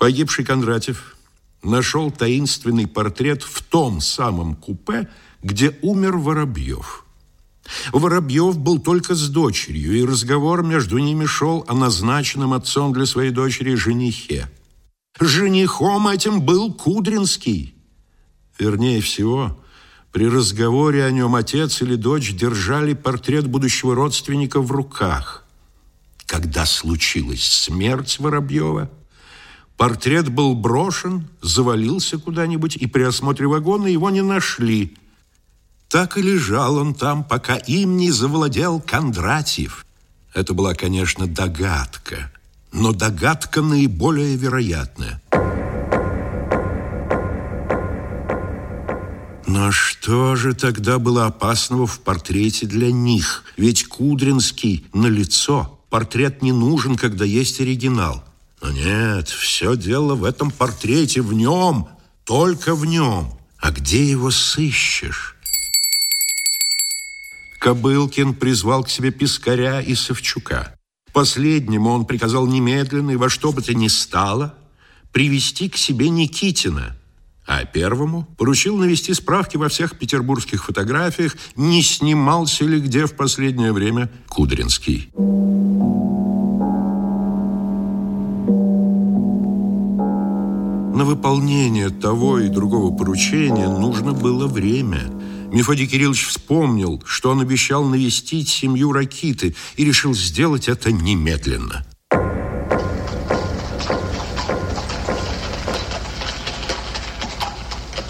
Погибший Кондратьев нашел таинственный портрет в том самом купе, где умер Воробьев. Воробьев был только с дочерью, и разговор между ними шел о назначенном отцом для своей дочери женихе. Женихом этим был Кудринский. Вернее всего, при разговоре о нем отец или дочь держали портрет будущего родственника в руках. Когда случилась смерть Воробьева, портрет был брошен, завалился куда-нибудь, и при осмотре вагона его не нашли. Так и лежал он там, пока им не завладел Кондратьев. Это была, конечно, догадка, но догадка наиболее вероятная. Но что же тогда было опасного в портрете для них? Ведь Кудринский на лицо. Портрет не нужен, когда есть оригинал. Но нет, все дело в этом портрете, в нем, только в нем. А где его сыщешь? Кобылкин призвал к себе Пискаря и Савчука. Последнему он приказал немедленно и во что бы то ни стало привести к себе Никитина, а первому поручил навести справки во всех петербургских фотографиях, не снимался ли где в последнее время Кудринский. На выполнение того и другого поручения нужно было время – Мефодий Кириллович вспомнил, что он обещал навестить семью Ракиты и решил сделать это немедленно.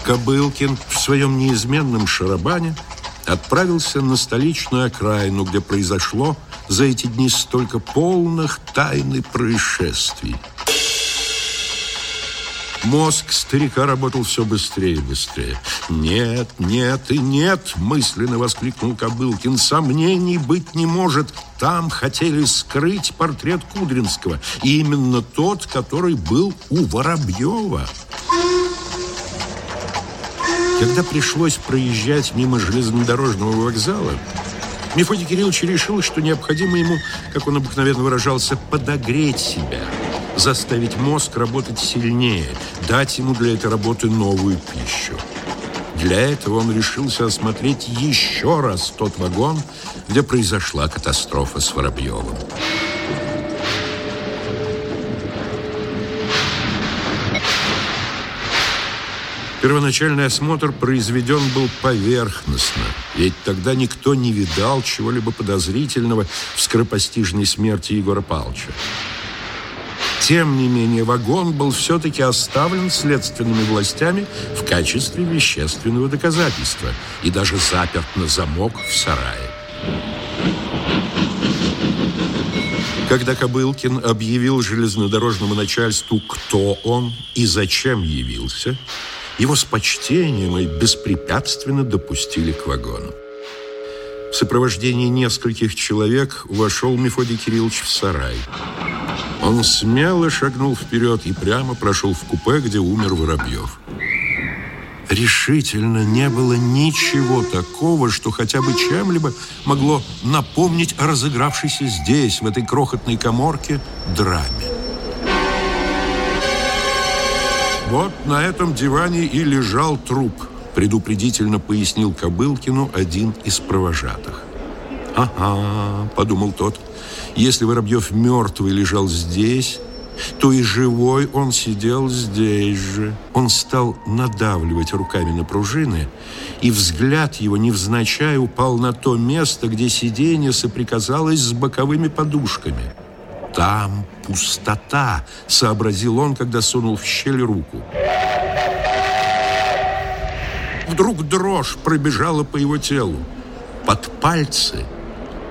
Кобылкин в своем неизменном шарабане отправился на столичную окраину, где произошло за эти дни столько полных тайны происшествий. Мозг старика работал все быстрее и быстрее. «Нет, нет и нет!» – мысленно воскликнул Кобылкин. «Сомнений быть не может. Там хотели скрыть портрет Кудринского. И именно тот, который был у Воробьева». Когда пришлось проезжать мимо железнодорожного вокзала, Мефодий Кириллович решил, что необходимо ему, как он обыкновенно выражался, подогреть себя – заставить мозг работать сильнее, дать ему для этой работы новую пищу. Для этого он решился осмотреть еще раз тот вагон, где произошла катастрофа с Воробьевым. Первоначальный осмотр произведен был поверхностно, ведь тогда никто не видал чего-либо подозрительного в скоропостижной смерти Егора Павловича. Тем не менее, вагон был все-таки оставлен следственными властями в качестве вещественного доказательства и даже заперт на замок в сарае. Когда Кобылкин объявил железнодорожному начальству, кто он и зачем явился, его с почтением и беспрепятственно допустили к вагону. В сопровождении нескольких человек вошел Мефодий Кириллович в сарай. Он смело шагнул вперед и прямо прошел в купе, где умер Воробьев. Решительно не было ничего такого, что хотя бы чем-либо могло напомнить о разыгравшейся здесь, в этой крохотной коморке, драме. Вот на этом диване и лежал труп, предупредительно пояснил Кобылкину один из провожатых. «Ага», — подумал тот, — если Воробьев мертвый лежал здесь, то и живой он сидел здесь же. Он стал надавливать руками на пружины, и взгляд его невзначай упал на то место, где сиденье соприкасалось с боковыми подушками. «Там пустота», — сообразил он, когда сунул в щель руку. Вдруг дрожь пробежала по его телу. Под пальцы —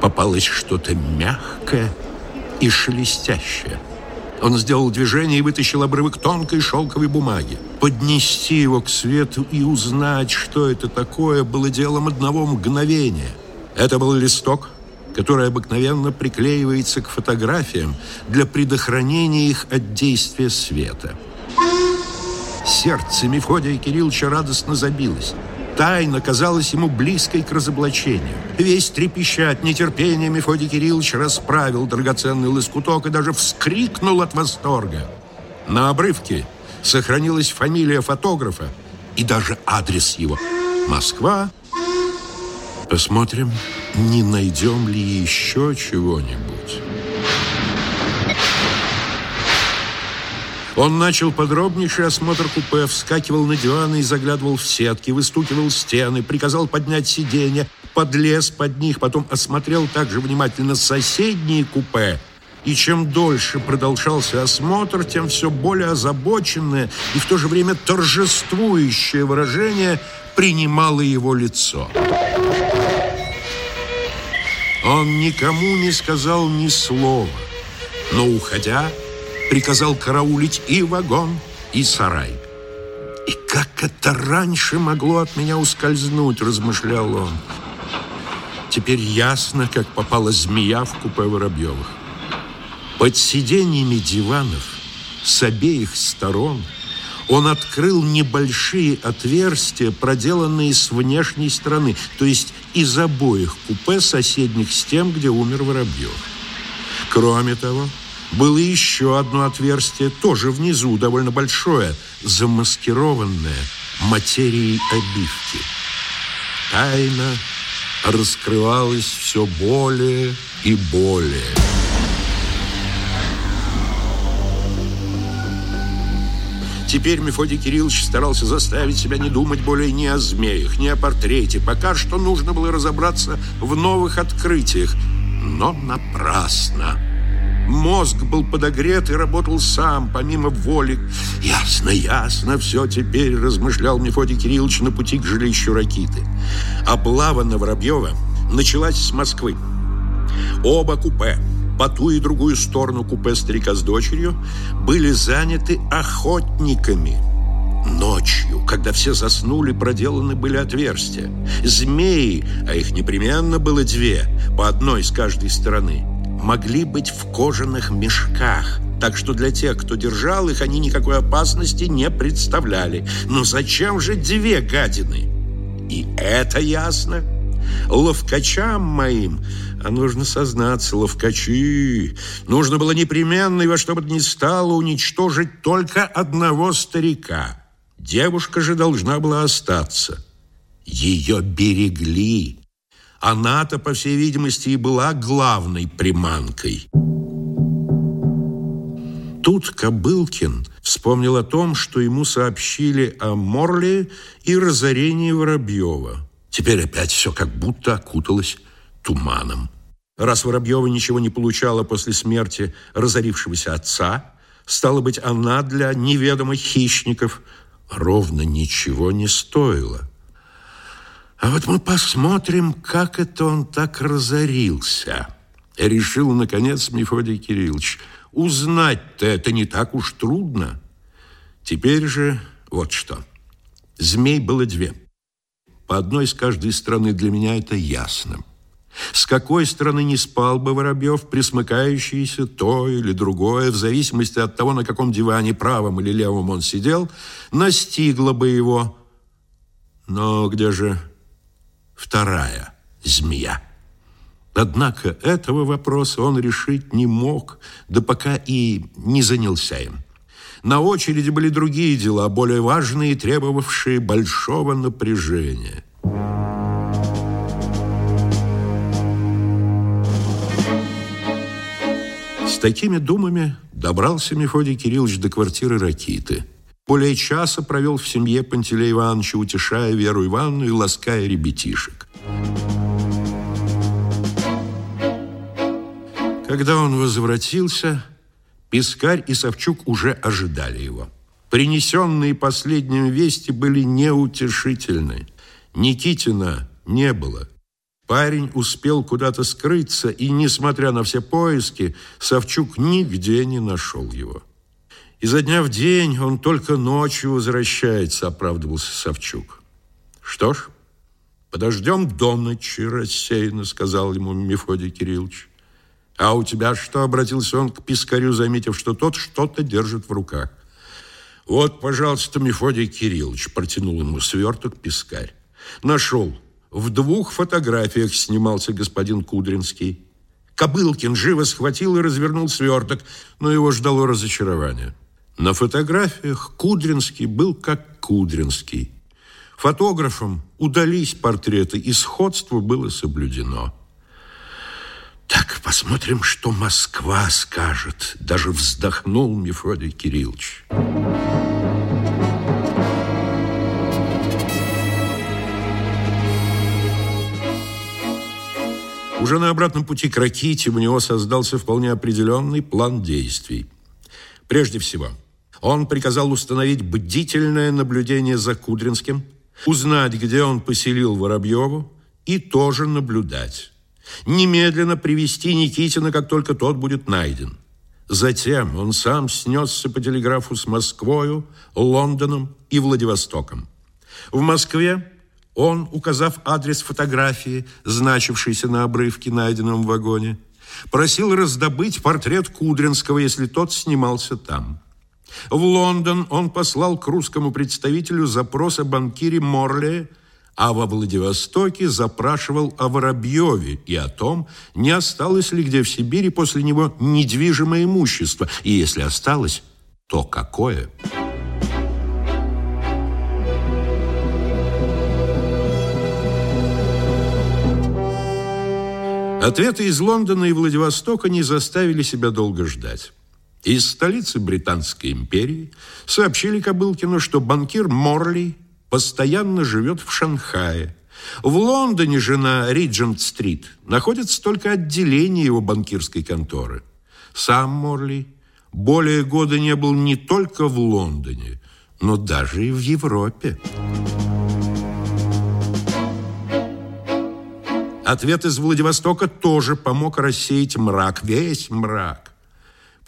попалось что-то мягкое и шелестящее. Он сделал движение и вытащил обрывок тонкой шелковой бумаги. Поднести его к свету и узнать, что это такое, было делом одного мгновения. Это был листок, который обыкновенно приклеивается к фотографиям для предохранения их от действия света. Сердце Мефодия Кирилловича радостно забилось тайна казалась ему близкой к разоблачению. Весь трепеща от нетерпения Мефодий Кириллович расправил драгоценный лоскуток и даже вскрикнул от восторга. На обрывке сохранилась фамилия фотографа и даже адрес его. Москва. Посмотрим, не найдем ли еще чего-нибудь. Он начал подробнейший осмотр купе, вскакивал на диваны и заглядывал в сетки, выстукивал стены, приказал поднять сиденья, подлез под них, потом осмотрел также внимательно соседние купе. И чем дольше продолжался осмотр, тем все более озабоченное и в то же время торжествующее выражение принимало его лицо. Он никому не сказал ни слова, но, уходя, приказал караулить и вагон, и сарай. «И как это раньше могло от меня ускользнуть?» – размышлял он. Теперь ясно, как попала змея в купе Воробьевых. Под сиденьями диванов с обеих сторон он открыл небольшие отверстия, проделанные с внешней стороны, то есть из обоих купе, соседних с тем, где умер Воробьев. Кроме того, было еще одно отверстие, тоже внизу, довольно большое, замаскированное материей обивки. Тайна раскрывалась все более и более. Теперь Мефодий Кириллович старался заставить себя не думать более ни о змеях, ни о портрете. Пока что нужно было разобраться в новых открытиях, но напрасно. Мозг был подогрет и работал сам, помимо воли. Ясно, ясно, все теперь, размышлял Мефодий Кириллович на пути к жилищу Ракиты. Облава на Воробьева началась с Москвы. Оба купе, по ту и другую сторону купе старика с дочерью, были заняты охотниками. Ночью, когда все заснули, проделаны были отверстия. Змеи, а их непременно было две, по одной с каждой стороны, могли быть в кожаных мешках, так что для тех, кто держал их, они никакой опасности не представляли. Но зачем же две гадины? И это ясно. Ловкачам моим, а нужно сознаться, ловкачи, нужно было непременно и во что бы то ни стало уничтожить только одного старика. Девушка же должна была остаться. Ее берегли. Она-то, по всей видимости, и была главной приманкой. Тут Кобылкин вспомнил о том, что ему сообщили о Морле и разорении Воробьева. Теперь опять все как будто окуталось туманом. Раз Воробьева ничего не получала после смерти разорившегося отца, стало быть, она для неведомых хищников ровно ничего не стоила. А вот мы посмотрим, как это он так разорился. Решил, наконец, Мефодий Кириллович. Узнать-то это не так уж трудно. Теперь же вот что. Змей было две. По одной с каждой стороны для меня это ясно. С какой стороны не спал бы Воробьев, присмыкающийся то или другое, в зависимости от того, на каком диване, правом или левом он сидел, настигло бы его. Но где же вторая змея. Однако этого вопроса он решить не мог, да пока и не занялся им. На очереди были другие дела, более важные, требовавшие большого напряжения. С такими думами добрался Мефодий Кириллович до квартиры Ракиты. Более часа провел в семье Пантелея Ивановича, утешая Веру Ивановну и лаская ребятишек. Когда он возвратился, Пискарь и Савчук уже ожидали его. Принесенные последним вести были неутешительны. Никитина не было. Парень успел куда-то скрыться, и, несмотря на все поиски, Савчук нигде не нашел его. Изо дня в день он только ночью возвращается, оправдывался Савчук. Что ж, подождем до ночи, рассеянно сказал ему Мефодий Кириллович. А у тебя что? Обратился он к пискарю, заметив, что тот что-то держит в руках. Вот, пожалуйста, Мефодий Кириллович, протянул ему сверток пискарь. Нашел. В двух фотографиях снимался господин Кудринский. Кобылкин живо схватил и развернул сверток, но его ждало разочарование. На фотографиях Кудринский был как Кудринский. Фотографам удались портреты, и сходство было соблюдено. Так, посмотрим, что Москва скажет. Даже вздохнул Мефодий Кириллович. Уже на обратном пути к Раките у него создался вполне определенный план действий. Прежде всего, он приказал установить бдительное наблюдение за Кудринским, узнать, где он поселил Воробьеву, и тоже наблюдать. Немедленно привести Никитина, как только тот будет найден. Затем он сам снесся по телеграфу с Москвою, Лондоном и Владивостоком. В Москве он, указав адрес фотографии, значившейся на обрывке, найденном в вагоне, просил раздобыть портрет Кудринского, если тот снимался там. В Лондон он послал к русскому представителю запрос о банкире Морле, а во Владивостоке запрашивал о Воробьеве и о том, не осталось ли где в Сибири после него недвижимое имущество, и если осталось, то какое – Ответы из Лондона и Владивостока не заставили себя долго ждать. Из столицы Британской империи сообщили Кобылкину, что банкир Морли постоянно живет в Шанхае. В Лондоне же на Риджент-стрит находится только отделение его банкирской конторы. Сам Морли более года не был не только в Лондоне, но даже и в Европе. Ответ из Владивостока тоже помог рассеять мрак, весь мрак.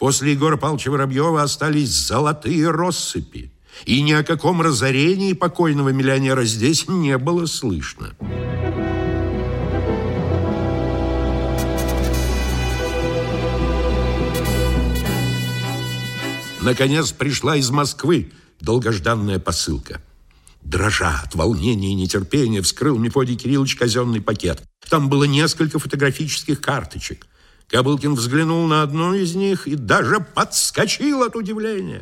После Егора Павловича Воробьева остались золотые россыпи, и ни о каком разорении покойного миллионера здесь не было слышно. Наконец пришла из Москвы долгожданная посылка. Дрожа от волнения и нетерпения, вскрыл Мефодий Кириллович казенный пакет. Там было несколько фотографических карточек. Кобылкин взглянул на одну из них и даже подскочил от удивления.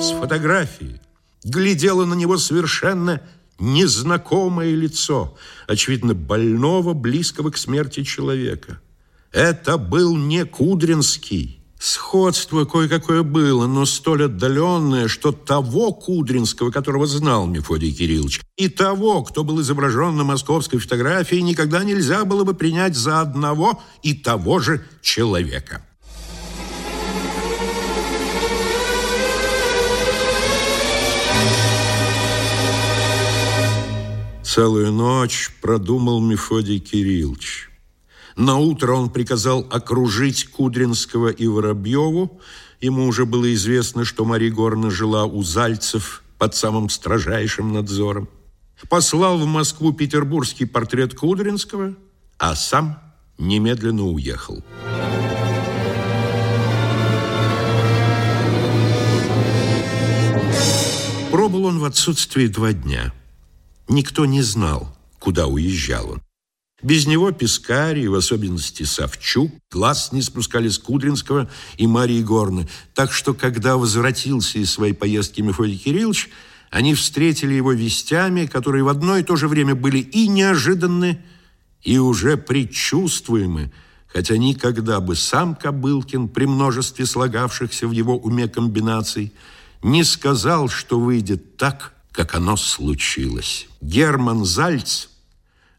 С фотографии глядело на него совершенно незнакомое лицо, очевидно, больного, близкого к смерти человека. Это был не Кудринский, Сходство кое-какое было, но столь отдаленное, что того Кудринского, которого знал Мефодий Кириллович, и того, кто был изображен на московской фотографии, никогда нельзя было бы принять за одного и того же человека. Целую ночь продумал Мефодий Кириллович. На утро он приказал окружить Кудринского и Воробьеву. Ему уже было известно, что Мария Горна жила у Зальцев под самым строжайшим надзором. Послал в Москву петербургский портрет Кудринского, а сам немедленно уехал. Пробыл он в отсутствии два дня. Никто не знал, куда уезжал он. Без него Пискарий, в особенности Савчук, глаз не спускали с Кудринского и Марии Горны. Так что, когда возвратился из своей поездки Мефодий Кириллович, они встретили его вестями, которые в одно и то же время были и неожиданны, и уже предчувствуемы, хотя никогда бы сам Кобылкин при множестве слагавшихся в его уме комбинаций не сказал, что выйдет так, как оно случилось. Герман Зальц –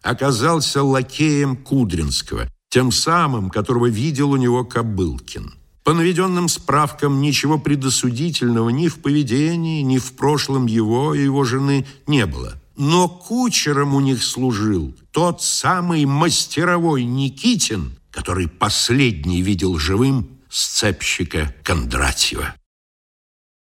оказался лакеем Кудринского, тем самым, которого видел у него Кобылкин. По наведенным справкам ничего предосудительного ни в поведении, ни в прошлом его и его жены не было. Но кучером у них служил тот самый мастеровой Никитин, который последний видел живым сцепщика Кондратьева.